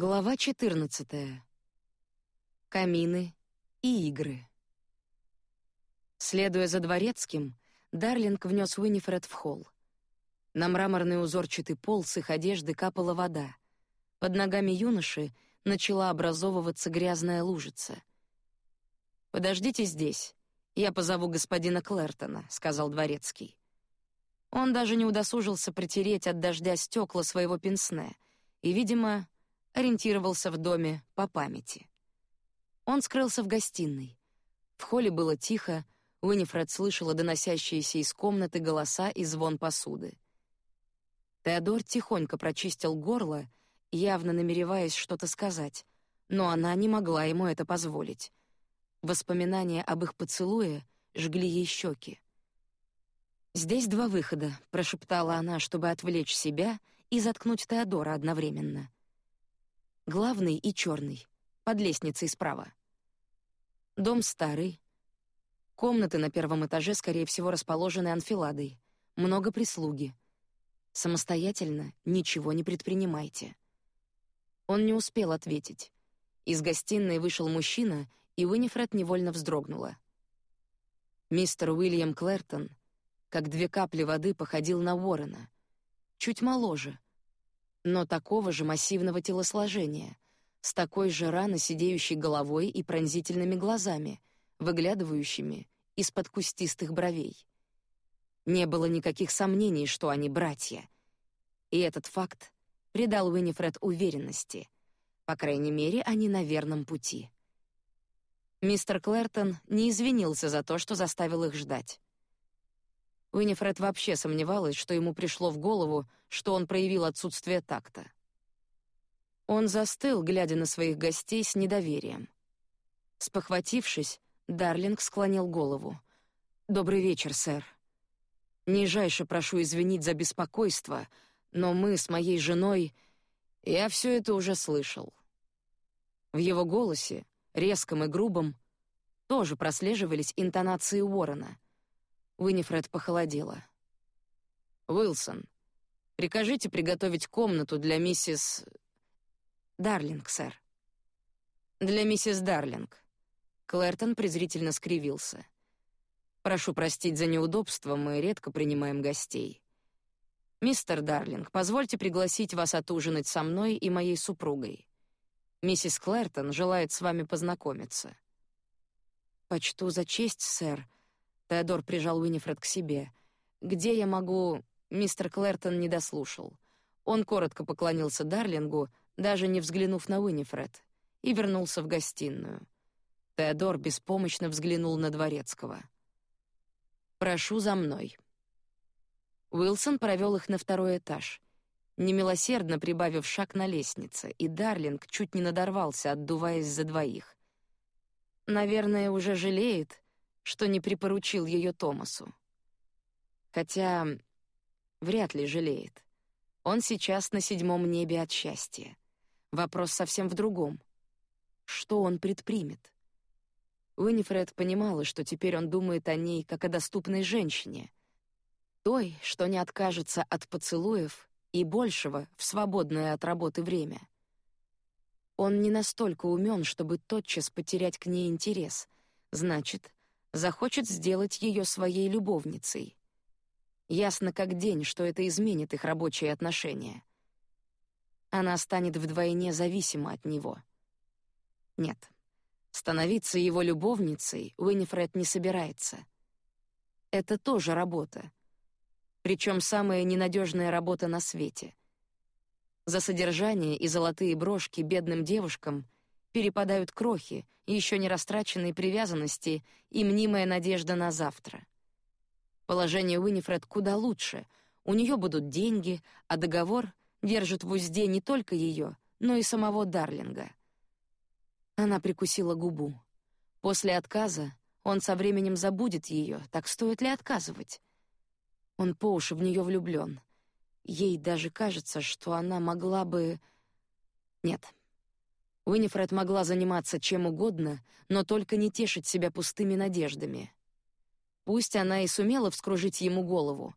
Глава 14. Камины и игры. Следуя за дворецким, Дарлинг внес Уинифред в холл. На мраморный узорчатый пол с их одежды капала вода. Под ногами юноши начала образовываться грязная лужица. Подождите здесь, я позову господина Клертона, сказал дворецкий. Он даже не удосужился протереть от дождя стекла своего пенсне и, видимо, ориентировался в доме по памяти. Он скрылся в гостиной. В холле было тихо, Уинифред слышала доносящиеся из комнаты голоса и звон посуды. Теодор тихонько прочистил горло, явно намереваясь что-то сказать, но она не могла ему это позволить. Воспоминания об их поцелуе жгли ей щеки. Здесь два выхода, прошептала она, чтобы отвлечь себя и заткнуть Теодора одновременно главный и черный, под лестницей справа. Дом старый. Комнаты на первом этаже, скорее всего, расположены анфиладой. Много прислуги. Самостоятельно ничего не предпринимайте. Он не успел ответить. Из гостиной вышел мужчина, и Уинифред невольно вздрогнула. Мистер Уильям Клертон, как две капли воды, походил на Уоррена, чуть моложе, но такого же массивного телосложения, с такой же рано сидеющей головой и пронзительными глазами, выглядывающими из-под кустистых бровей. Не было никаких сомнений, что они братья. И этот факт придал Уинифред уверенности. По крайней мере, они на верном пути. Мистер Клертон не извинился за то, что заставил их ждать. Уинифред вообще сомневалась, что ему пришло в голову, что он проявил отсутствие такта. Он застыл, глядя на своих гостей с недоверием. Спохватившись, Дарлинг склонил голову. Добрый вечер, сэр. Нижайше прошу извинить за беспокойство, но мы с моей женой, я все это уже слышал. В его голосе, резком и грубом, тоже прослеживались интонации Уоррена — Уинифред похолодела. Уилсон, прикажите приготовить комнату для миссис Дарлинг, сэр. Для миссис Дарлинг. Клэртон презрительно скривился. Прошу простить за неудобство, мы редко принимаем гостей. Мистер Дарлинг, позвольте пригласить вас отужинать со мной и моей супругой. Миссис Клэртон желает с вами познакомиться. Почту за честь, сэр, Теодор прижал Уинифред к себе. Где я могу? Мистер Клертон не дослушал. Он коротко поклонился Дарлингу, даже не взглянув на Уинифред, и вернулся в гостиную. Теодор беспомощно взглянул на дворецкого. Прошу за мной. Уилсон провел их на второй этаж, немилосердно прибавив шаг на лестнице, и Дарлинг чуть не надорвался, отдуваясь за двоих. Наверное, уже жалеет, что не припоручил ее Томасу. Хотя вряд ли жалеет. Он сейчас на седьмом небе от счастья. Вопрос совсем в другом. Что он предпримет? Уинифред понимала, что теперь он думает о ней как о доступной женщине, той, что не откажется от поцелуев и большего в свободное от работы время. Он не настолько умен, чтобы тотчас потерять к ней интерес. Значит, захочет сделать ее своей любовницей. Ясно как день, что это изменит их рабочие отношения. Она станет вдвойне зависима от него. Нет, становиться его любовницей Уинифред не собирается. Это тоже работа, причем самая ненадежная работа на свете. За содержание и золотые брошки бедным девушкам перепадают крохи, еще не растраченные привязанности и мнимая надежда на завтра. Положение Уинифред куда лучше. У нее будут деньги, а договор держит в узде не только ее, но и самого Дарлинга. Она прикусила губу. После отказа он со временем забудет ее. Так стоит ли отказывать? Он по уши в нее влюблен. Ей даже кажется, что она могла бы. Нет, Уинифред могла заниматься чем угодно, но только не тешить себя пустыми надеждами. Пусть она и сумела вскружить ему голову,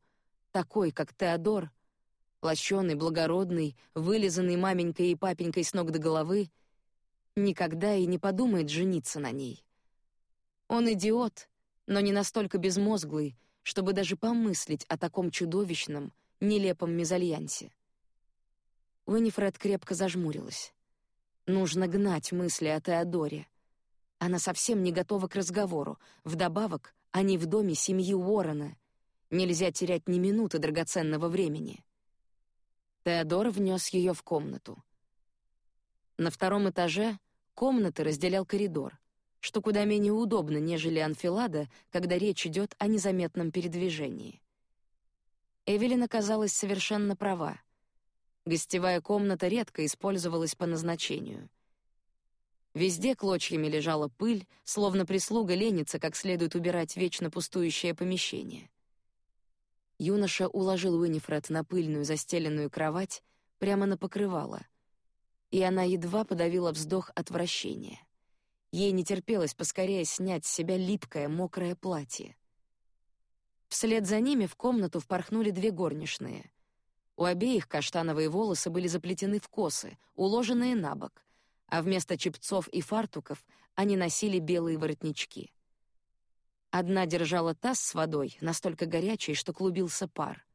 такой, как Теодор, лощеный, благородный, вылизанный маменькой и папенькой с ног до головы, никогда и не подумает жениться на ней. Он идиот, но не настолько безмозглый, чтобы даже помыслить о таком чудовищном, нелепом мезальянсе. Уинифред крепко зажмурилась. Нужно гнать мысли о Теодоре. Она совсем не готова к разговору. Вдобавок, они в доме семьи Уоррена. Нельзя терять ни минуты драгоценного времени. Теодор внес ее в комнату. На втором этаже комнаты разделял коридор, что куда менее удобно, нежели анфилада, когда речь идет о незаметном передвижении. Эвелин оказалась совершенно права. Гостевая комната редко использовалась по назначению. Везде клочьями лежала пыль, словно прислуга ленится как следует убирать вечно пустующее помещение. Юноша уложил Уинифред на пыльную застеленную кровать прямо на покрывало, и она едва подавила вздох отвращения. Ей не терпелось поскорее снять с себя липкое мокрое платье. Вслед за ними в комнату впорхнули две горничные. У обеих каштановые волосы были заплетены в косы, уложенные на бок, а вместо чепцов и фартуков они носили белые воротнички. Одна держала таз с водой, настолько горячей, что клубился пар.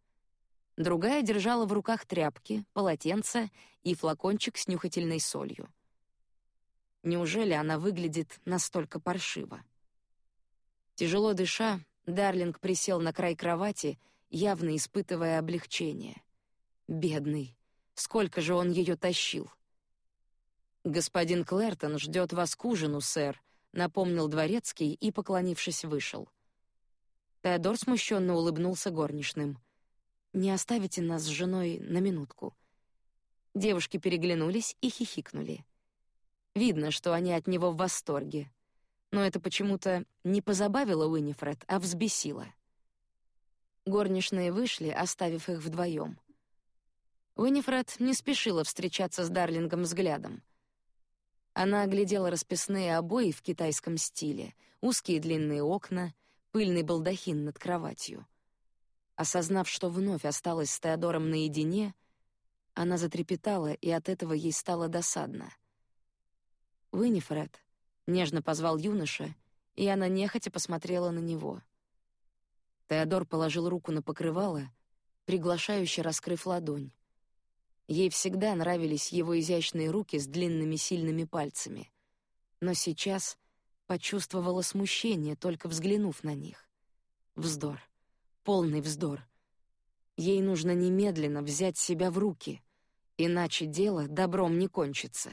Другая держала в руках тряпки, полотенце и флакончик с нюхательной солью. Неужели она выглядит настолько паршиво? Тяжело дыша, Дарлинг присел на край кровати, явно испытывая облегчение. Бедный, сколько же он ее тащил. Господин Клэртон ждет вас к ужину, сэр, напомнил дворецкий и, поклонившись, вышел. Теодор смущенно улыбнулся горничным. Не оставите нас с женой на минутку. Девушки переглянулись и хихикнули. Видно, что они от него в восторге, но это почему-то не позабавило Уинифред, а взбесило. Горничные вышли, оставив их вдвоем. Уинифред не спешила встречаться с Дарлингом взглядом. Она оглядела расписные обои в китайском стиле, узкие длинные окна, пыльный балдахин над кроватью. Осознав, что вновь осталась с Теодором наедине, она затрепетала, и от этого ей стало досадно. «Уинифред», — нежно позвал юноша, и она нехотя посмотрела на него. Теодор положил руку на покрывало, приглашающе раскрыв ладонь. Ей всегда нравились его изящные руки с длинными сильными пальцами, но сейчас почувствовала смущение, только взглянув на них. Вздор, полный вздор. Ей нужно немедленно взять себя в руки, иначе дело добром не кончится.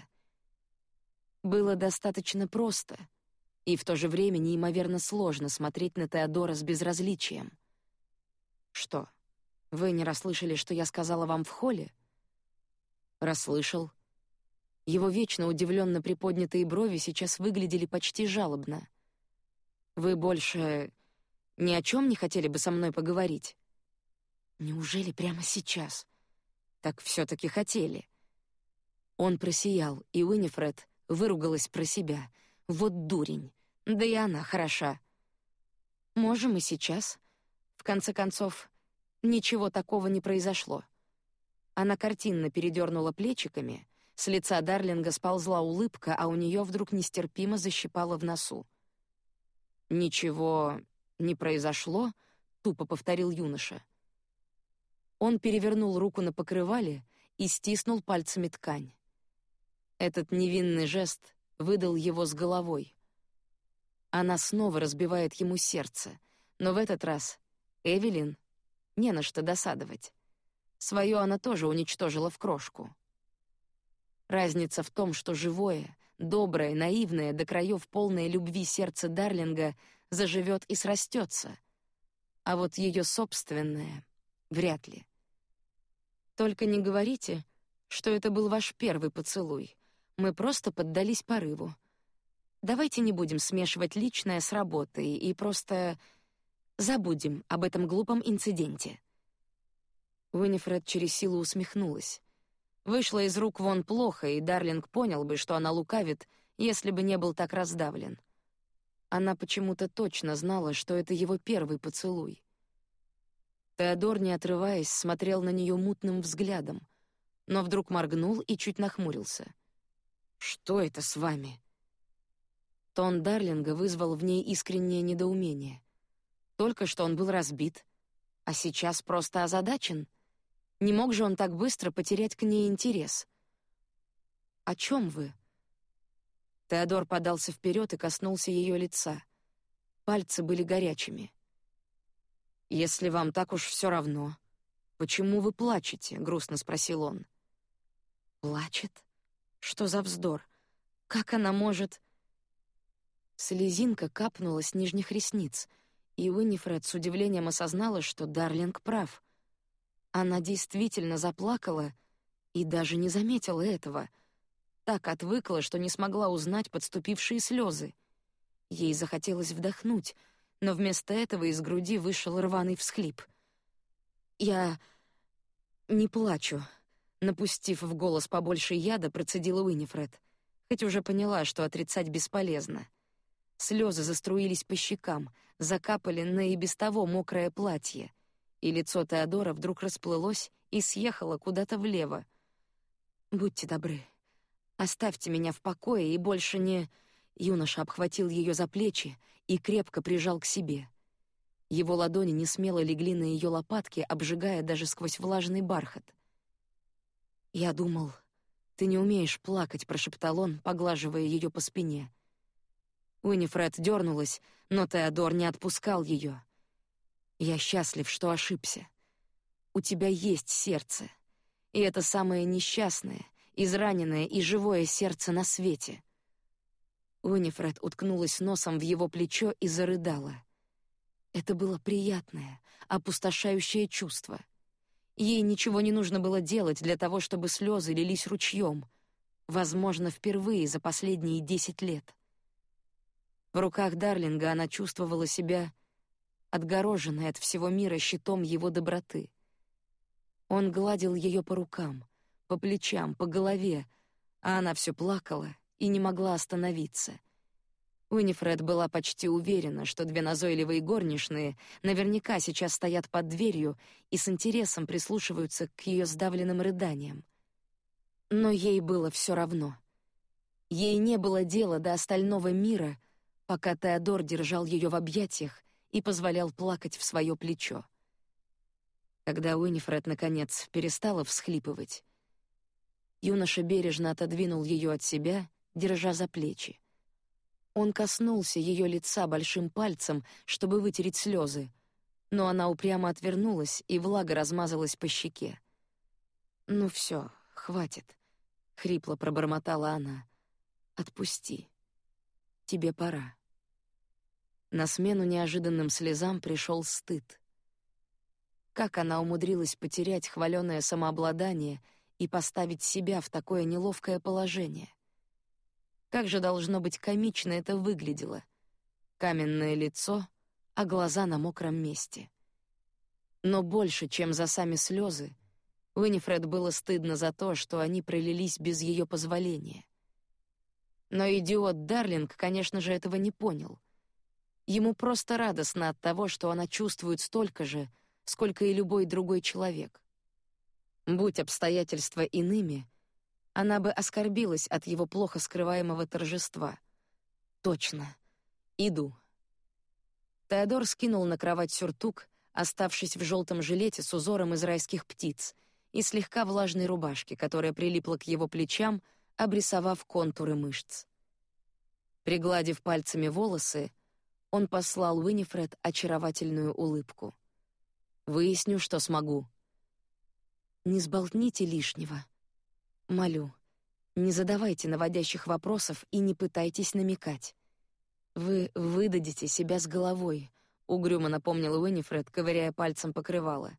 Было достаточно просто, и в то же время неимоверно сложно смотреть на Теодора с безразличием. Что? Вы не расслышали, что я сказала вам в холле? Расслышал. Его вечно удивленно приподнятые брови сейчас выглядели почти жалобно. Вы больше ни о чем не хотели бы со мной поговорить? Неужели прямо сейчас? Так все-таки хотели. Он просиял, и Уинифред выругалась про себя. Вот дурень. Да и она хороша. Можем и сейчас. В конце концов, ничего такого не произошло. Она картинно передернула плечиками, с лица Дарлинга сползла улыбка, а у нее вдруг нестерпимо защипало в носу. Ничего не произошло, тупо повторил юноша. Он перевернул руку на покрывале и стиснул пальцами ткань. Этот невинный жест выдал его с головой. Она снова разбивает ему сердце, но в этот раз Эвелин не на что досадовать. Свое она тоже уничтожила в крошку. Разница в том, что живое, доброе, наивное, до краев полное любви сердце Дарлинга заживет и срастется, а вот ее собственное вряд ли. Только не говорите, что это был ваш первый поцелуй. Мы просто поддались порыву. Давайте не будем смешивать личное с работой и просто забудем об этом глупом инциденте. Уинифред через силу усмехнулась. Вышло из рук вон плохо, и Дарлинг понял бы, что она лукавит, если бы не был так раздавлен. Она почему-то точно знала, что это его первый поцелуй. Теодор, не отрываясь, смотрел на нее мутным взглядом, но вдруг моргнул и чуть нахмурился. «Что это с вами?» Тон Дарлинга вызвал в ней искреннее недоумение. Только что он был разбит, а сейчас просто озадачен. Не мог же он так быстро потерять к ней интерес. «О чем вы?» Теодор подался вперед и коснулся ее лица. Пальцы были горячими. Если вам так уж все равно, почему вы плачете? грустно спросил он. Плачет? Что за вздор? Как она может? Слезинка капнула с нижних ресниц, и Уинифред с удивлением осознала, что Дарлинг прав. Она действительно заплакала и даже не заметила этого. Так отвыкла, что не смогла узнать подступившие слезы. Ей захотелось вдохнуть, но вместо этого из груди вышел рваный всхлип. Я не плачу, напустив в голос побольше яда, процедила Уинифред, хоть уже поняла, что отрицать бесполезно. Слезы заструились по щекам, закапали на и без того мокрое платье, и лицо Теодора вдруг расплылось и съехало куда-то влево. Будьте добры, оставьте меня в покое и больше не Юноша обхватил ее за плечи и крепко прижал к себе. Его ладони не смело легли на ее лопатки, обжигая даже сквозь влажный бархат. Я думал, ты не умеешь плакать, прошептал он, поглаживая ее по спине. Уинифред дернулась, но Теодор не отпускал ее. Я счастлив, что ошибся. У тебя есть сердце, и это самое несчастное, израненное и живое сердце на свете. Унифред уткнулась носом в его плечо и зарыдала. Это было приятное, опустошающее чувство. Ей ничего не нужно было делать для того, чтобы слезы лились ручьем. Возможно, впервые за последние десять лет. В руках Дарлинга она чувствовала себя отгороженной от всего мира щитом его доброты. Он гладил ее по рукам, по плечам, по голове, а она все плакала и не могла остановиться. Уинифред была почти уверена, что две назойливые горничные наверняка сейчас стоят под дверью и с интересом прислушиваются к ее сдавленным рыданиям. Но ей было все равно. Ей не было дела до остального мира, пока Теодор держал ее в объятиях и позволял плакать в свое плечо. Когда Уинифред наконец перестала всхлипывать, юноша бережно отодвинул ее от себя держа за плечи. Он коснулся ее лица большим пальцем, чтобы вытереть слезы, но она упрямо отвернулась, и влага размазалась по щеке. Ну все, хватит, хрипло пробормотала она. Отпусти. Тебе пора. На смену неожиданным слезам пришел стыд. Как она умудрилась потерять хваленое самообладание и поставить себя в такое неловкое положение? Как же должно быть комично это выглядело. Каменное лицо, а глаза на мокром месте. Но больше, чем за сами слезы, Уинифред было стыдно за то, что они пролились без ее позволения. Но идиот Дарлинг, конечно же, этого не понял. Ему просто радостно от того, что она чувствует столько же, сколько и любой другой человек. Будь обстоятельства иными, она бы оскорбилась от его плохо скрываемого торжества. Точно. Иду. Теодор скинул на кровать сюртук, оставшись в желтом жилете с узором из райских птиц и слегка влажной рубашке, которая прилипла к его плечам, обрисовав контуры мышц. Пригладив пальцами волосы, он послал Уинифред очаровательную улыбку. Выясню, что смогу. Не сболтните лишнего. Молю, не задавайте наводящих вопросов и не пытайтесь намекать. Вы выдадите себя с головой, угрюмо напомнила Уинифред, ковыряя пальцем покрывало.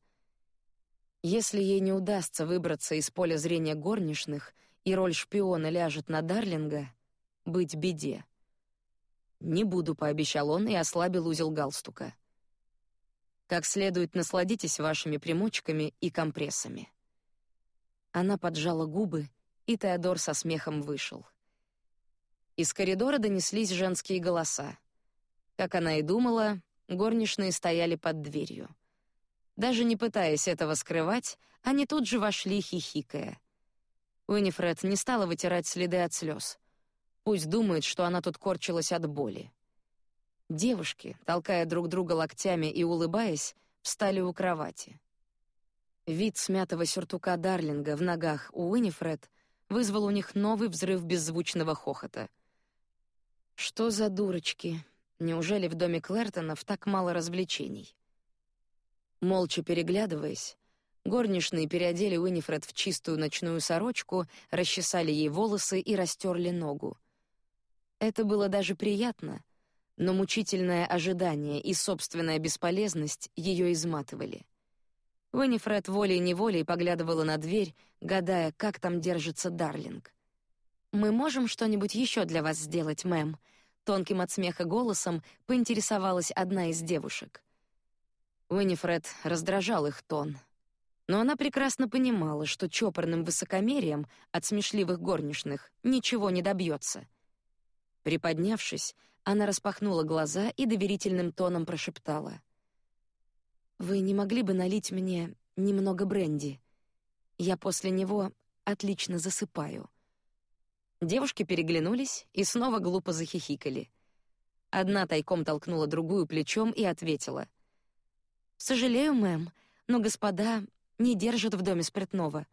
Если ей не удастся выбраться из поля зрения горничных и роль шпиона ляжет на Дарлинга, быть беде. Не буду, пообещал он и ослабил узел галстука. Как следует насладитесь вашими примочками и компрессами. Она поджала губы, и Теодор со смехом вышел. Из коридора донеслись женские голоса. Как она и думала, горничные стояли под дверью. Даже не пытаясь этого скрывать, они тут же вошли, хихикая. Уинифред не стала вытирать следы от слез. Пусть думает, что она тут корчилась от боли. Девушки, толкая друг друга локтями и улыбаясь, встали у кровати. Вид смятого сюртука Дарлинга в ногах у Уинифред вызвал у них новый взрыв беззвучного хохота. Что за дурочки? Неужели в доме Клэртонов так мало развлечений? Молча переглядываясь, горничные переодели Уинифред в чистую ночную сорочку, расчесали ей волосы и растерли ногу. Это было даже приятно, но мучительное ожидание и собственная бесполезность ее изматывали. Уинифред волей-неволей поглядывала на дверь, гадая, как там держится Дарлинг. «Мы можем что-нибудь еще для вас сделать, мэм?» Тонким от смеха голосом поинтересовалась одна из девушек. Уинифред раздражал их тон. Но она прекрасно понимала, что чопорным высокомерием от смешливых горничных ничего не добьется. Приподнявшись, она распахнула глаза и доверительным тоном прошептала: "Вы не могли бы налить мне немного бренди? Я после него отлично засыпаю". Девушки переглянулись и снова глупо захихикали. Одна тайком толкнула другую плечом и ответила: «Сожалею, мэм, но господа не держат в доме спиртного».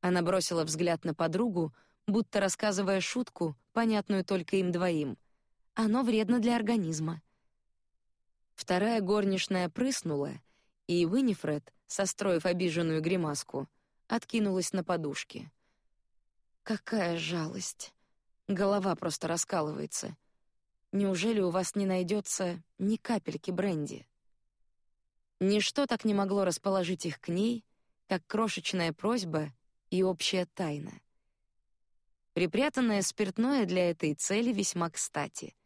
Она бросила взгляд на подругу, будто рассказывая шутку, понятную только им двоим. Оно вредно для организма. Вторая горничная прыснула, и Уинифред, состроив обиженную гримаску, откинулась на подушке. Какая жалость. Голова просто раскалывается. Неужели у вас не найдется ни капельки бренди? Ничто так не могло расположить их к ней, как крошечная просьба и общая тайна. Припрятанное спиртное для этой цели весьма кстати.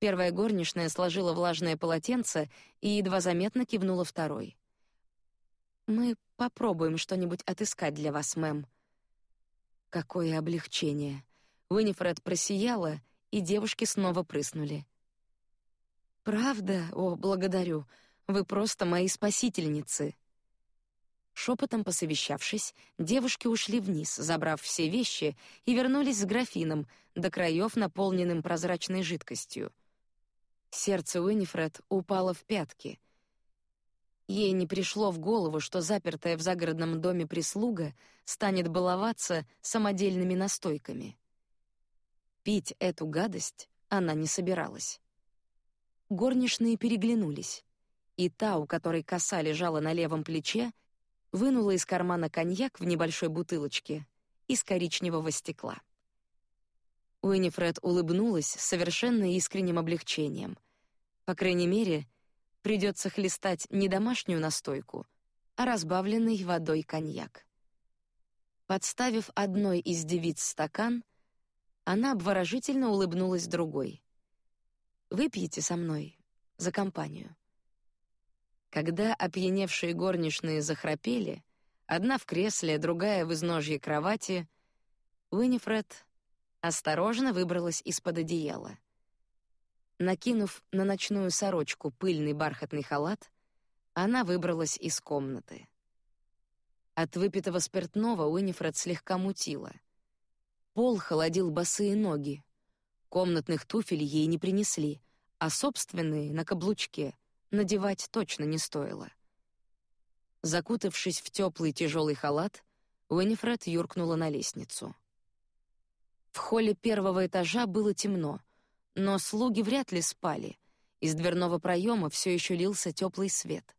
Первая горничная сложила влажное полотенце и едва заметно кивнула второй. Мы попробуем что-нибудь отыскать для вас, мэм. Какое облегчение! Уинифред просияла, и девушки снова прыснули. Правда? О, благодарю. Вы просто мои спасительницы. Шепотом посовещавшись, девушки ушли вниз, забрав все вещи, и вернулись с графином, до краев наполненным прозрачной жидкостью. Сердце Уинифред упало в пятки. Ей не пришло в голову, что запертая в загородном доме прислуга станет баловаться самодельными настойками. Пить эту гадость она не собиралась. Горничные переглянулись и та, у которой коса лежала на левом плече, вынула из кармана коньяк в небольшой бутылочке из коричневого стекла. Уинифред улыбнулась совершенно искренним облегчением. По крайней мере, придется хлестать не домашнюю настойку, а разбавленный водой коньяк. Подставив одной из девиц стакан, она обворожительно улыбнулась другой. «Выпьете со мной за компанию?» Когда опьяневшие горничные захрапели, одна в кресле, другая в изножье кровати, Уинифред осторожно выбралась из-под одеяла. Накинув на ночную сорочку пыльный бархатный халат, она выбралась из комнаты. От выпитого спиртного Уинифред слегка мутила. Пол холодил босые ноги. Комнатных туфель ей не принесли, а собственные на каблучке надевать точно не стоило. Закутавшись в теплый тяжелый халат, Уинифред юркнула на лестницу. В холле первого этажа было темно, но слуги вряд ли спали. Из дверного проема все еще лился теплый свет.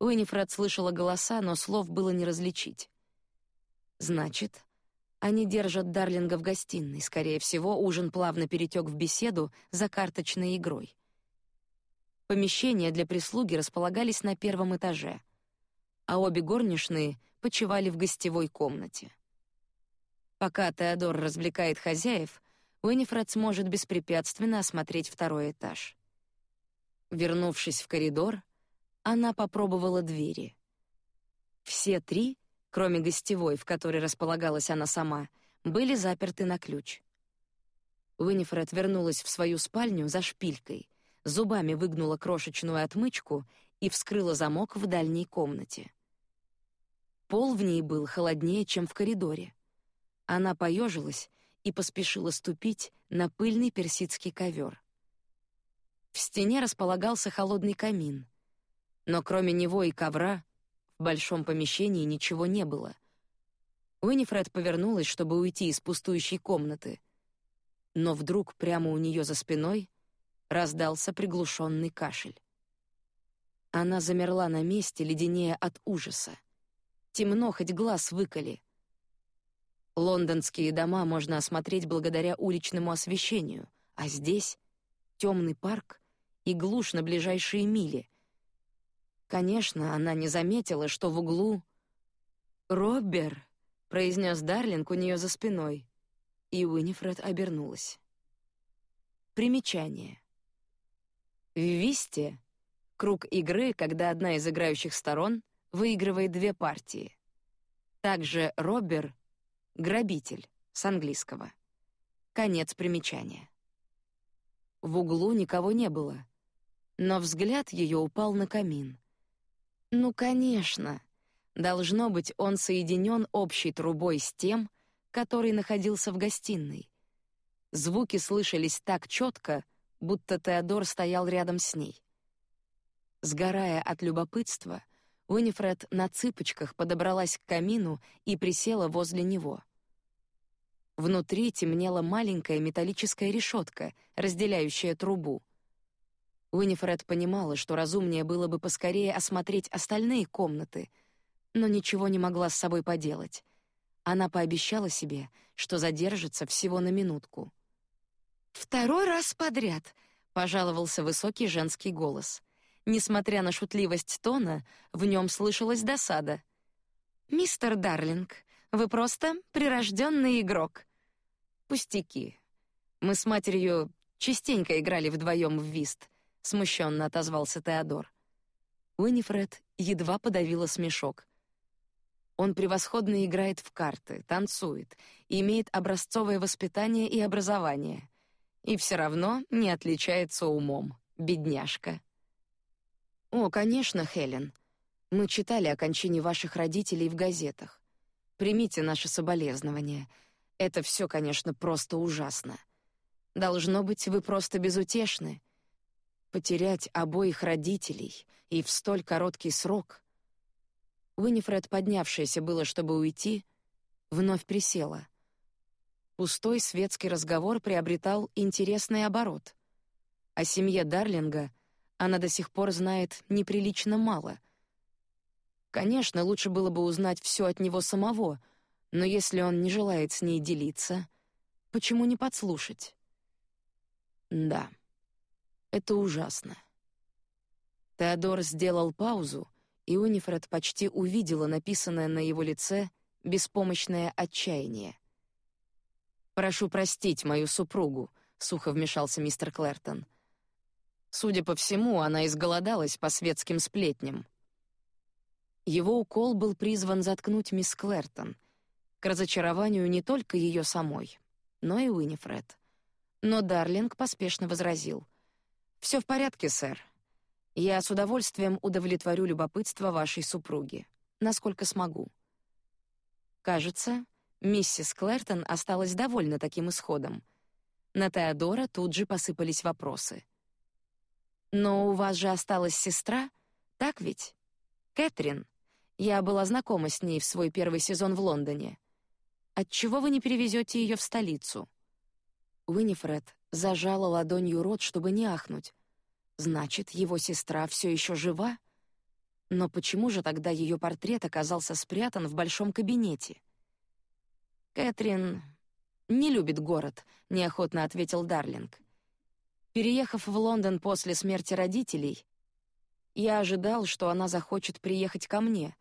Уинифред слышала голоса, но слов было не различить. Значит, они держат Дарлинга в гостиной. Скорее всего, ужин плавно перетек в беседу за карточной игрой. Помещения для прислуги располагались на первом этаже, а обе горничные почивали в гостевой комнате. Пока Теодор развлекает хозяев, Уинифред сможет беспрепятственно осмотреть второй этаж. Вернувшись в коридор, она попробовала двери. Все три, кроме гостевой, в которой располагалась она сама, были заперты на ключ. Уинифред вернулась в свою спальню за шпилькой, зубами выгнула крошечную отмычку и вскрыла замок в дальней комнате. Пол в ней был холоднее, чем в коридоре. Она поежилась и поспешила ступить на пыльный персидский ковер. В стене располагался холодный камин, но кроме него и ковра в большом помещении ничего не было. Уинифред повернулась, чтобы уйти из пустующей комнаты, но вдруг прямо у нее за спиной раздался приглушенный кашель. Она замерла на месте, леденея от ужаса. Темно, хоть глаз выколи. Лондонские дома можно осмотреть благодаря уличному освещению, а здесь темный парк и глушь на ближайшие мили. Конечно, она не заметила, что в углу Робер произнес Дарлинг у нее за спиной, и Уинифред обернулась. Примечание. В висте круг игры, когда одна из играющих сторон выигрывает две партии. Также Робер грабитель с английского. Конец примечания. В углу никого не было, но взгляд ее упал на камин. Ну, конечно, должно быть, он соединен общей трубой с тем, который находился в гостиной. Звуки слышались так четко, будто Теодор стоял рядом с ней. Сгорая от любопытства, Уинифред на цыпочках подобралась к камину и присела возле него. Внутри темнела маленькая металлическая решетка, разделяющая трубу. Уинифред понимала, что разумнее было бы поскорее осмотреть остальные комнаты, но ничего не могла с собой поделать. Она пообещала себе, что задержится всего на минутку. Второй раз подряд, пожаловался высокий женский голос. Несмотря на шутливость тона, в нем слышалась досада. «Мистер Дарлинг, вы просто прирожденный игрок». «Пустяки. Мы с матерью частенько играли вдвоем в вист», — смущенно отозвался Теодор. Уинифред едва подавила смешок. Он превосходно играет в карты, танцует, имеет образцовое воспитание и образование. И все равно не отличается умом, бедняжка. О, конечно, Хелен. Мы читали о кончине ваших родителей в газетах. Примите наши соболезнования. Это все, конечно, просто ужасно. Должно быть, вы просто безутешны. Потерять обоих родителей и в столь короткий срок. Уинифред, поднявшаяся было, чтобы уйти, вновь присела. Пустой светский разговор приобретал интересный оборот. О семье Дарлинга — она до сих пор знает неприлично мало. Конечно, лучше было бы узнать все от него самого, но если он не желает с ней делиться, почему не подслушать? Да, это ужасно. Теодор сделал паузу, и Унифред почти увидела написанное на его лице беспомощное отчаяние. «Прошу простить мою супругу», — сухо вмешался мистер Клэртон. Судя по всему, она изголодалась по светским сплетням. Его укол был призван заткнуть мисс Клэртон, к разочарованию не только ее самой, но и Уинифред. Но Дарлинг поспешно возразил: «Все в порядке, сэр. Я с удовольствием удовлетворю любопытство вашей супруги, насколько смогу». Кажется, миссис Клэртон осталась довольна таким исходом. На Теодора тут же посыпались вопросы. Но у вас же осталась сестра, так ведь? Кэтрин. Я была знакома с ней в свой первый сезон в Лондоне. Отчего вы не перевезете ее в столицу? Уинифред зажала ладонью рот, чтобы не ахнуть. Значит, его сестра все еще жива? Но почему же тогда ее портрет оказался спрятан в большом кабинете? Кэтрин не любит город, неохотно ответил Дарлинг. Переехав в Лондон после смерти родителей, я ожидал, что она захочет приехать ко мне,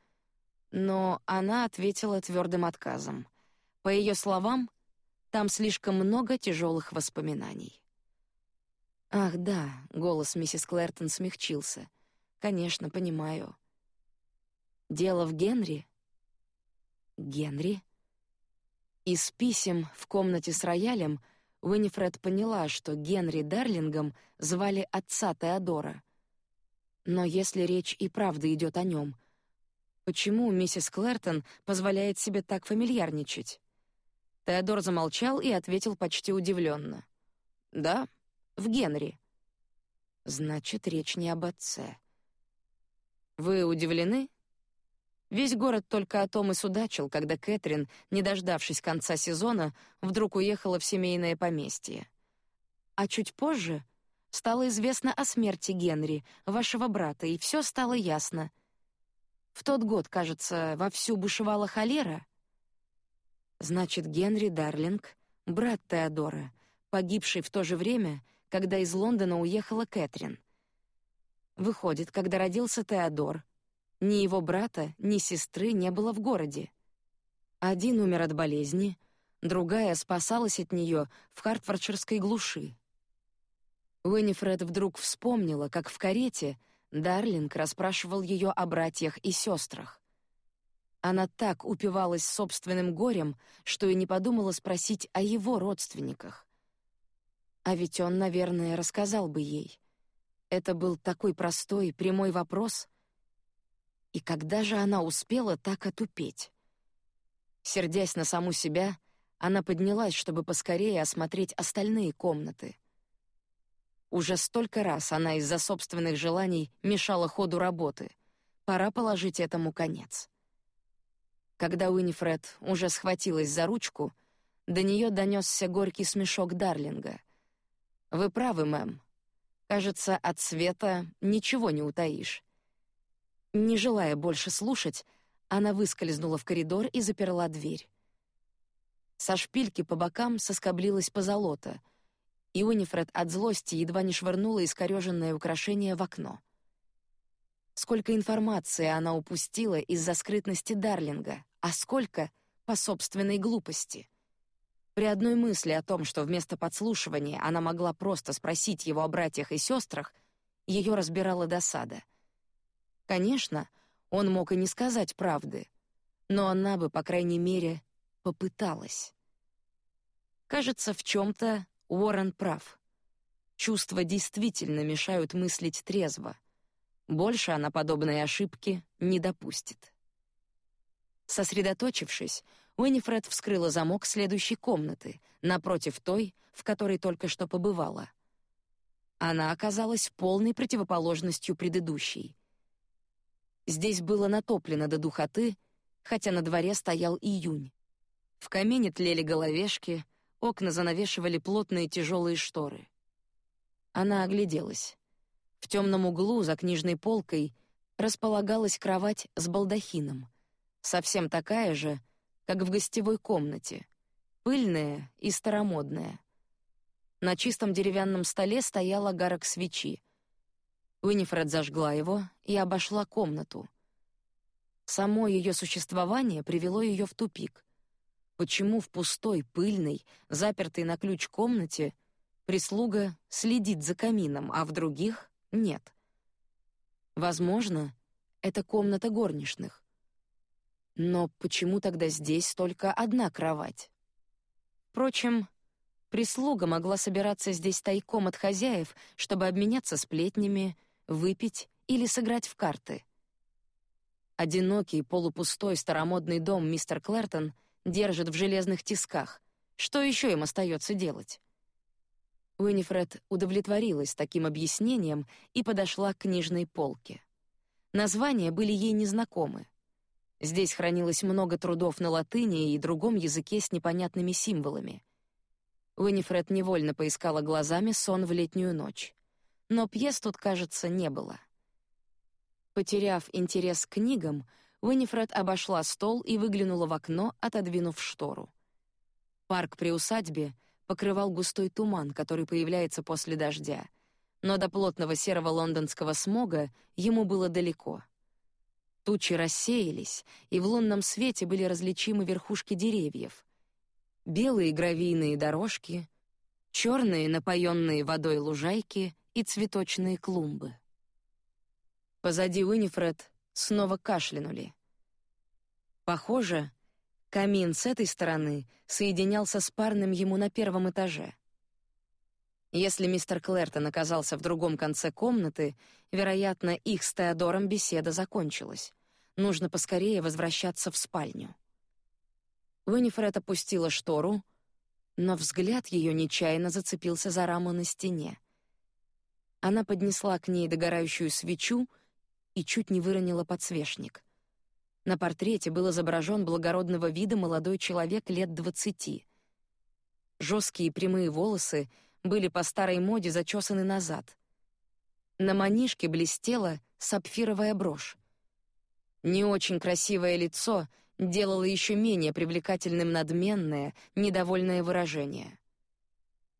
но она ответила твердым отказом. По ее словам, там слишком много тяжелых воспоминаний. Ах да, голос миссис Клэртон смягчился. Конечно, понимаю. Дело в Генри. Генри. Из писем в комнате с роялем Уинифред поняла, что Генри Дарлингом звали отца Теодора. Но если речь и правда идет о нем, почему миссис Клэртон позволяет себе так фамильярничать? Теодор замолчал и ответил почти удивленно: "Да, в Генри". Значит, речь не об отце. Вы удивлены? Весь город только о том и судачил, когда Кэтрин, не дождавшись конца сезона, вдруг уехала в семейное поместье. А чуть позже стало известно о смерти Генри, вашего брата, и все стало ясно. В тот год, кажется, вовсю бушевала холера. Значит, Генри Дарлинг, брат Теодора, погибший в то же время, когда из Лондона уехала Кэтрин. Выходит, когда родился Теодор, ни его брата, ни сестры не было в городе. Один умер от болезни, другая спасалась от нее в Хартфордширской глуши. Уинифред вдруг вспомнила, как в карете Дарлинг расспрашивал ее о братьях и сестрах. Она так упивалась собственным горем, что и не подумала спросить о его родственниках. А ведь он, наверное, рассказал бы ей. Это был такой простой, прямой вопрос, и когда же она успела так отупеть? Сердясь на саму себя, она поднялась, чтобы поскорее осмотреть остальные комнаты. Уже столько раз она из-за собственных желаний мешала ходу работы. Пора положить этому конец. Когда Уинифред уже схватилась за ручку, до нее донесся горький смешок Дарлинга. Вы правы, мэм. Кажется, от света ничего не утаишь. Не желая больше слушать, она выскользнула в коридор и заперла дверь. Со шпильки по бокам соскоблилась позолота, и Унифред от злости едва не швырнула искореженное украшение в окно. Сколько информации она упустила из-за скрытности Дарлинга, а сколько — по собственной глупости. При одной мысли о том, что вместо подслушивания она могла просто спросить его о братьях и сестрах, ее разбирала досада — Конечно, он мог и не сказать правды, но она бы, по крайней мере, попыталась. Кажется, в чем-то Уоррен прав. Чувства действительно мешают мыслить трезво. Больше она подобной ошибки не допустит. Сосредоточившись, Уинифред вскрыла замок следующей комнаты, напротив той, в которой только что побывала. Она оказалась полной противоположностью предыдущей. Здесь было натоплено до духоты, хотя на дворе стоял июнь. В камине тлели головешки, окна занавешивали плотные тяжелые шторы. Она огляделась. В темном углу за книжной полкой располагалась кровать с балдахином, совсем такая же, как в гостевой комнате, пыльная и старомодная. На чистом деревянном столе стоял огарок свечи — Уинифред зажгла его и обошла комнату. Само ее существование привело ее в тупик. Почему в пустой, пыльной, запертой на ключ комнате прислуга следит за камином, а в других — нет? Возможно, это комната горничных. Но почему тогда здесь только одна кровать? Впрочем, прислуга могла собираться здесь тайком от хозяев, чтобы обменяться сплетнями, выпить или сыграть в карты. Одинокий полупустой старомодный дом мистер Клэртон держит в железных тисках. Что еще им остается делать? Уинифред удовлетворилась таким объяснением и подошла к книжной полке. Названия были ей незнакомы. Здесь хранилось много трудов на латыни и другом языке с непонятными символами. Уинифред невольно поискала глазами сон в летнюю ночь но пьес тут, кажется, не было. Потеряв интерес к книгам, Уинифред обошла стол и выглянула в окно, отодвинув штору. Парк при усадьбе покрывал густой туман, который появляется после дождя, но до плотного серого лондонского смога ему было далеко. Тучи рассеялись, и в лунном свете были различимы верхушки деревьев. Белые гравийные дорожки, черные напоенные водой лужайки и цветочные клумбы. Позади Уинифред снова кашлянули. Похоже, камин с этой стороны соединялся с парным ему на первом этаже. Если мистер Клэртон оказался в другом конце комнаты, вероятно, их с Теодором беседа закончилась. Нужно поскорее возвращаться в спальню. Уинифред опустила штору, но взгляд ее нечаянно зацепился за раму на стене. Она поднесла к ней догорающую свечу и чуть не выронила подсвечник. На портрете был изображен благородного вида молодой человек лет двадцати. Жесткие прямые волосы были по старой моде зачесаны назад. На манишке блестела сапфировая брошь. Не очень красивое лицо делало еще менее привлекательным надменное, недовольное выражение.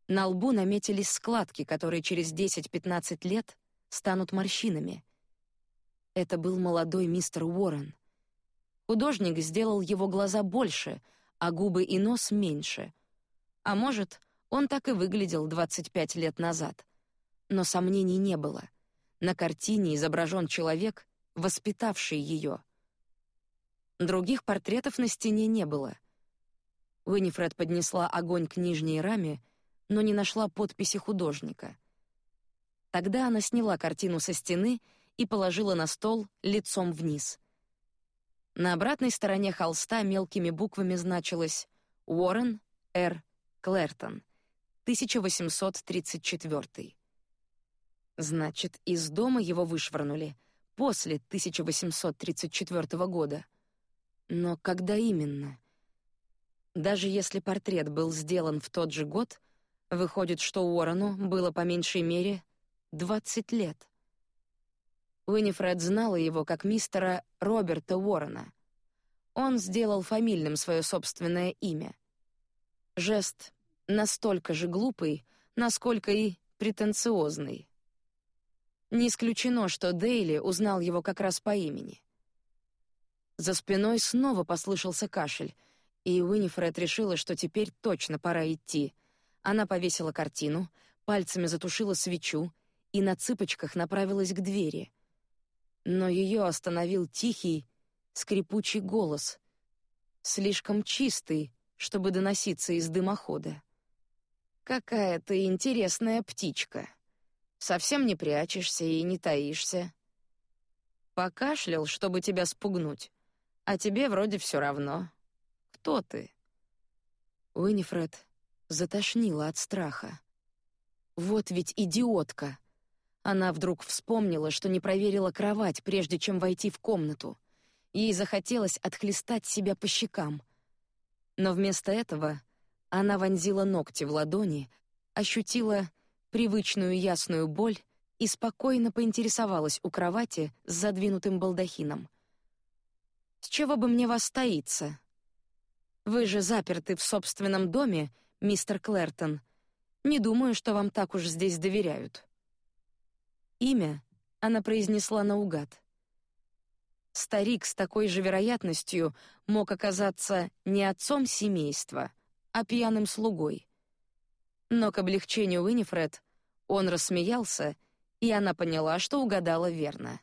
На лбу наметились складки, которые через 10-15 лет станут морщинами. Это был молодой мистер Уоррен. Художник сделал его глаза больше, а губы и нос меньше. А может, он так и выглядел 25 лет назад. Но сомнений не было. На картине изображен человек, воспитавший ее. Других портретов на стене не было. Уинифред поднесла огонь к нижней раме, но не нашла подписи художника. Тогда она сняла картину со стены и положила на стол лицом вниз. На обратной стороне холста мелкими буквами значилось Уоррен Р. Клэртон, 1834. Значит, из дома его вышвырнули после 1834 года. Но когда именно? Даже если портрет был сделан в тот же год, выходит, что Уоррену было по меньшей мере 20 лет. Уинифред знала его как мистера Роберта Уоррена. Он сделал фамильным свое собственное имя. Жест настолько же глупый, насколько и претенциозный. Не исключено, что Дейли узнал его как раз по имени. За спиной снова послышался кашель, и Уинифред решила, что теперь точно пора идти. Она повесила картину, пальцами затушила свечу и на цыпочках направилась к двери — но ее остановил тихий, скрипучий голос, слишком чистый, чтобы доноситься из дымохода. Какая ты интересная птичка. Совсем не прячешься и не таишься. Покашлял, чтобы тебя спугнуть, а тебе вроде все равно. Кто ты? Уинифред затошнила от страха. Вот ведь идиотка. Она вдруг вспомнила, что не проверила кровать, прежде чем войти в комнату. Ей захотелось отхлестать себя по щекам. Но вместо этого она вонзила ногти в ладони, ощутила привычную ясную боль и спокойно поинтересовалась у кровати с задвинутым балдахином. «С чего бы мне вас таиться? Вы же заперты в собственном доме, мистер Клэртон. Не думаю, что вам так уж здесь доверяют». Имя она произнесла наугад. Старик с такой же вероятностью мог оказаться не отцом семейства, а пьяным слугой. Но к облегчению Уинифред он рассмеялся, и она поняла, что угадала верно.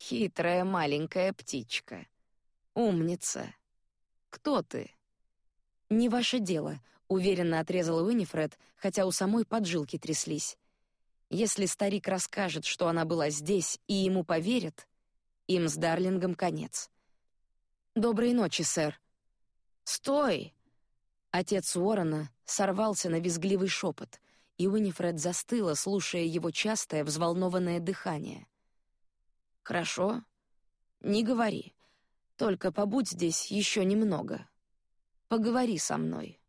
Хитрая маленькая птичка. Умница. Кто ты? Не ваше дело, уверенно отрезала Уинифред, хотя у самой поджилки тряслись. Если старик расскажет, что она была здесь, и ему поверят, им с Дарлингом конец. Доброй ночи, сэр. Стой! Отец Уоррена сорвался на визгливый шепот, и Уинифред застыла, слушая его частое взволнованное дыхание. Хорошо, не говори, только побудь здесь еще немного. Поговори со мной.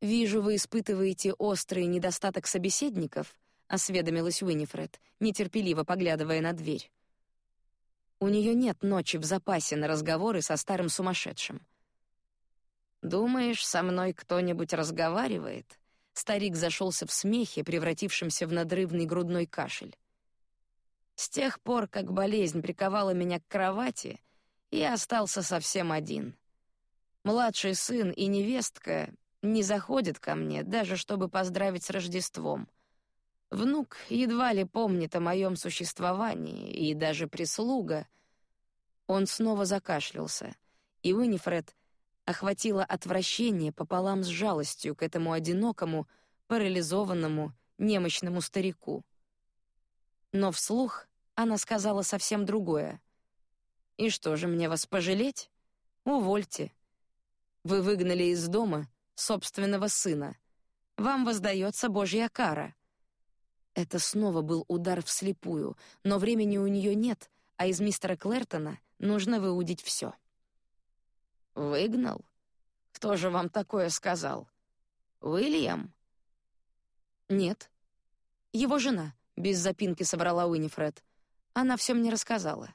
Вижу, вы испытываете острый недостаток собеседников осведомилась Уинифред, нетерпеливо поглядывая на дверь. У нее нет ночи в запасе на разговоры со старым сумасшедшим. Думаешь, со мной кто-нибудь разговаривает? Старик зашелся в смехе, превратившемся в надрывный грудной кашель. С тех пор, как болезнь приковала меня к кровати, я остался совсем один. Младший сын и невестка не заходят ко мне, даже чтобы поздравить с Рождеством. Внук едва ли помнит о моем существовании, и даже прислуга. Он снова закашлялся, и Уинифред охватило отвращение пополам с жалостью к этому одинокому, парализованному, немощному старику. Но вслух она сказала совсем другое. «И что же, мне вас пожалеть? Увольте. Вы выгнали из дома собственного сына. Вам воздается Божья кара». Это снова был удар вслепую, но времени у нее нет, а из мистера Клертона нужно выудить все. «Выгнал? Кто же вам такое сказал? Уильям?» «Нет. Его жена», — без запинки собрала Уинифред. Она все мне рассказала.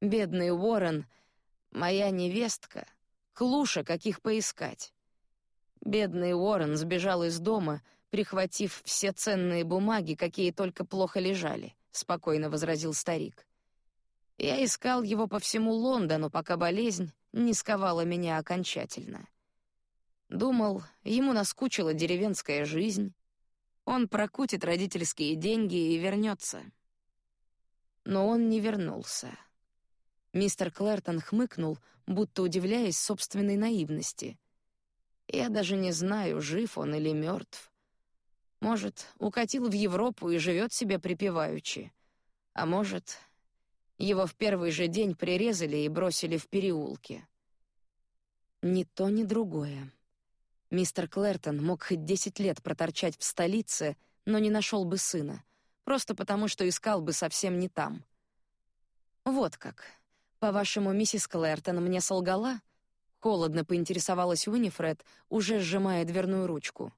«Бедный Уоррен, моя невестка, клуша, каких поискать. Бедный Уоррен сбежал из дома, прихватив все ценные бумаги, какие только плохо лежали», — спокойно возразил старик. «Я искал его по всему Лондону, пока болезнь не сковала меня окончательно. Думал, ему наскучила деревенская жизнь, он прокутит родительские деньги и вернется. Но он не вернулся. Мистер Клэртон хмыкнул, будто удивляясь собственной наивности. Я даже не знаю, жив он или мертв. Может, укатил в Европу и живет себе припеваючи. А может, его в первый же день прирезали и бросили в переулке. Ни то, ни другое. Мистер Клертон мог хоть десять лет проторчать в столице, но не нашел бы сына, просто потому что искал бы совсем не там. Вот как. По-вашему, миссис Клертон мне солгала? Холодно поинтересовалась Уинифред, уже сжимая дверную ручку.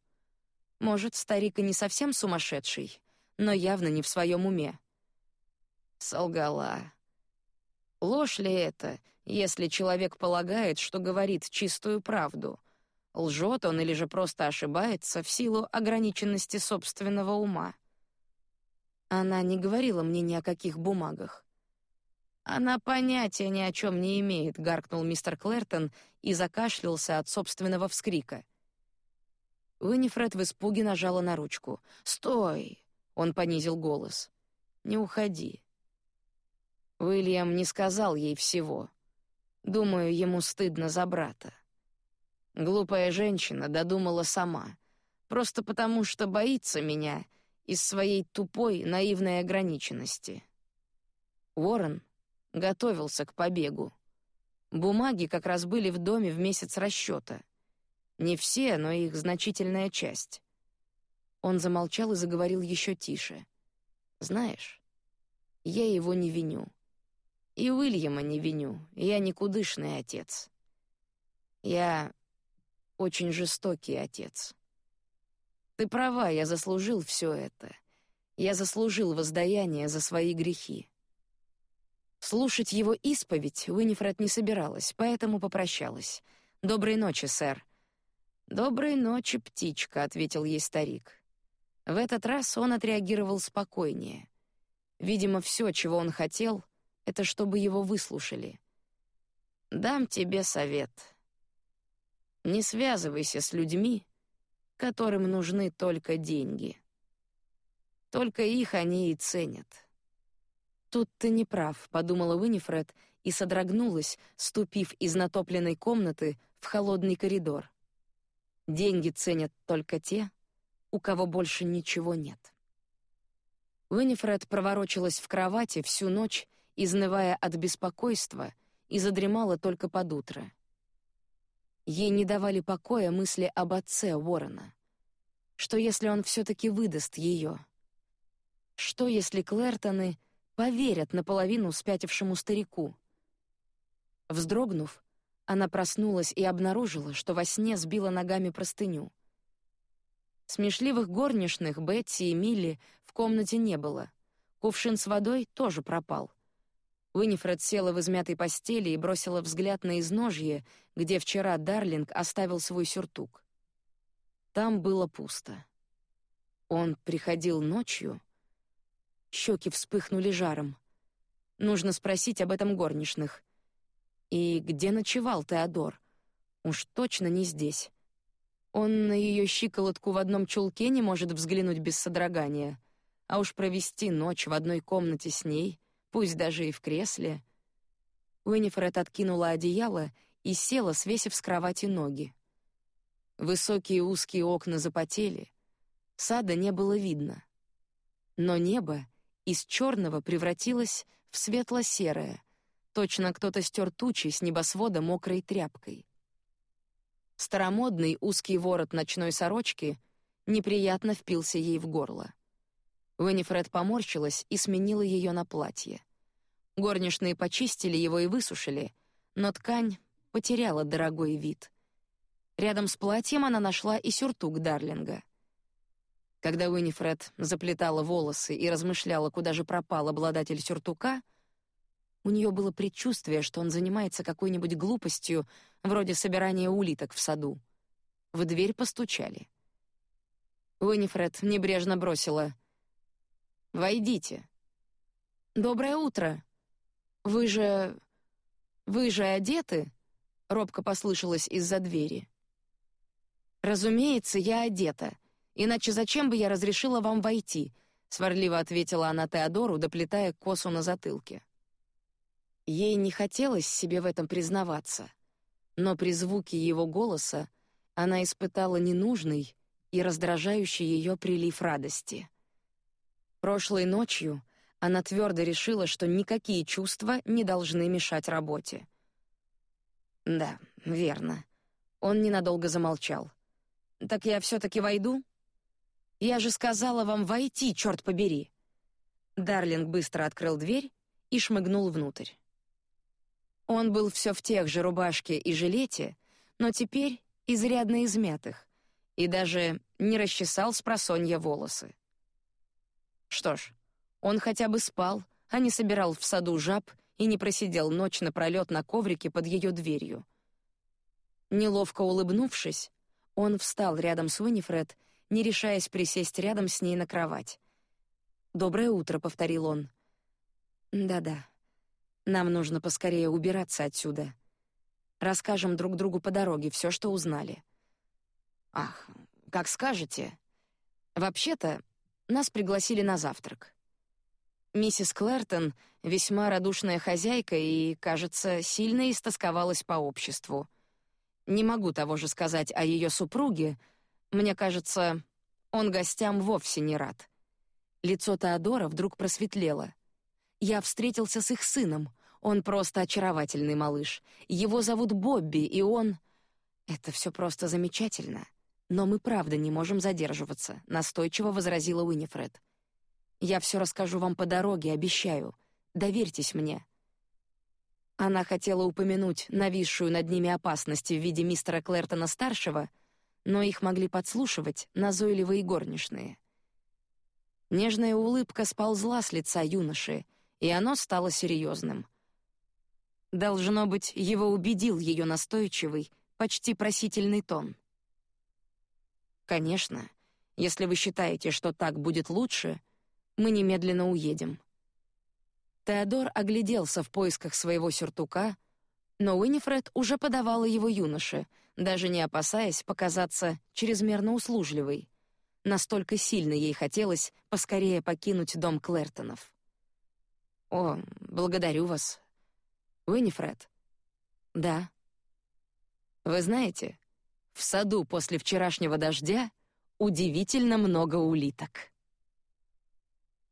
Может, старик и не совсем сумасшедший, но явно не в своем уме. Солгала. Ложь ли это, если человек полагает, что говорит чистую правду? Лжет он или же просто ошибается в силу ограниченности собственного ума. Она не говорила мне ни о каких бумагах. Она понятия ни о чем не имеет, гаркнул мистер Клертон и закашлялся от собственного вскрика. Уинифред в испуге нажала на ручку. Стой! Он понизил голос. Не уходи. Уильям не сказал ей всего. Думаю, ему стыдно за брата. Глупая женщина додумала сама, просто потому что боится меня из своей тупой наивной ограниченности. Уоррен готовился к побегу. Бумаги как раз были в доме в месяц расчета. Не все, но их значительная часть. Он замолчал и заговорил еще тише. Знаешь, я его не виню. И Уильяма не виню. Я никудышный отец. Я очень жестокий отец. Ты права, я заслужил все это. Я заслужил воздаяние за свои грехи. Слушать его исповедь Уинифред не собиралась, поэтому попрощалась. Доброй ночи, сэр. Доброй ночи, птичка, ответил ей старик. В этот раз он отреагировал спокойнее. Видимо, все, чего он хотел, это чтобы его выслушали. Дам тебе совет. Не связывайся с людьми, которым нужны только деньги. Только их они и ценят. Тут ты не прав, подумала Уинифред и содрогнулась, ступив из натопленной комнаты в холодный коридор. Деньги ценят только те, у кого больше ничего нет. Уинифред проворочилась в кровати всю ночь, изнывая от беспокойства, и задремала только под утро. Ей не давали покоя мысли об отце Уоррена. Что если он все-таки выдаст ее? Что если Клэртоны поверят наполовину спятившему старику? Вздрогнув, она проснулась и обнаружила, что во сне сбила ногами простыню. Смешливых горничных Бетти и Милли в комнате не было. Кувшин с водой тоже пропал. Уинифред села в измятой постели и бросила взгляд на изножье, где вчера Дарлинг оставил свой сюртук. Там было пусто. Он приходил ночью. Щеки вспыхнули жаром. Нужно спросить об этом горничных. И где ночевал Теодор? Уж точно не здесь. Он на ее щиколотку в одном чулке не может взглянуть без содрогания, а уж провести ночь в одной комнате с ней — пусть даже и в кресле. Уинифред откинула одеяло и села, свесив с кровати ноги. Высокие узкие окна запотели, Сада не было видно. Но небо из черного превратилось в светло-серое. Точно кто-то стер тучи с небосвода мокрой тряпкой. Старомодный узкий ворот ночной сорочки неприятно впился ей в горло. Уинифред поморщилась и сменила ее на платье. Горничные почистили его и высушили, но ткань потеряла дорогой вид. Рядом с платьем она нашла и сюртук Дарлинга. Когда Уинифред заплетала волосы и размышляла, куда же пропал обладатель сюртука, у нее было предчувствие, что он занимается какой-нибудь глупостью, вроде собирания улиток в саду. В дверь постучали. Уинифред небрежно бросила: "Войдите". "Доброе утро. Вы же вы же одеты?" робко послышалось из-за двери. Разумеется, я одета. Иначе зачем бы я разрешила вам войти? сварливо ответила она Теодору, доплетая косу на затылке. Ей не хотелось себе в этом признаваться, но при звуке его голоса она испытала ненужный и раздражающий ее прилив радости. Прошлой ночью она твердо решила, что никакие чувства не должны мешать работе. Да, верно. Он ненадолго замолчал. Так я все-таки войду? Я же сказала вам войти, черт побери. Дарлинг быстро открыл дверь и шмыгнул внутрь. Он был все в тех же рубашке и жилете, но теперь изрядно измятых, и даже не расчесал с просонья волосы. Что ж, он хотя бы спал, а не собирал в саду жаб и не просидел ночь напролет на коврике под ее дверью. Неловко улыбнувшись, он встал рядом с Уинифред, не решаясь присесть рядом с ней на кровать. «Доброе утро», — повторил он. «Да-да. Нам нужно поскорее убираться отсюда. Расскажем друг другу по дороге все, что узнали». «Ах, как скажете. Вообще-то, нас пригласили на завтрак. Миссис Клэртон весьма радушная хозяйка и, кажется, сильно истосковалась по обществу. Не могу того же сказать о ее супруге. Мне кажется, он гостям вовсе не рад. Лицо Теодора вдруг просветлело. Я встретился с их сыном. Он просто очаровательный малыш. Его зовут Бобби, и он... Это все просто замечательно. Но мы правда не можем задерживаться, настойчиво возразила Уинифред. Я все расскажу вам по дороге, обещаю. Доверьтесь мне. Она хотела упомянуть нависшую над ними опасность в виде мистера Клэртона старшего, но их могли подслушивать назойливые горничные. Нежная улыбка сползла с лица юноши, и оно стало серьезным. Должно быть, его убедил ее настойчивый, почти просительный тон. Конечно, если вы считаете, что так будет лучше, мы немедленно уедем. Теодор огляделся в поисках своего сюртука, но Уинифред уже подавала его юноше, даже не опасаясь показаться чрезмерно услужливой. Настолько сильно ей хотелось поскорее покинуть дом Клертонов. О, благодарю вас, Уинифред. Да. Вы знаете, в саду после вчерашнего дождя удивительно много улиток.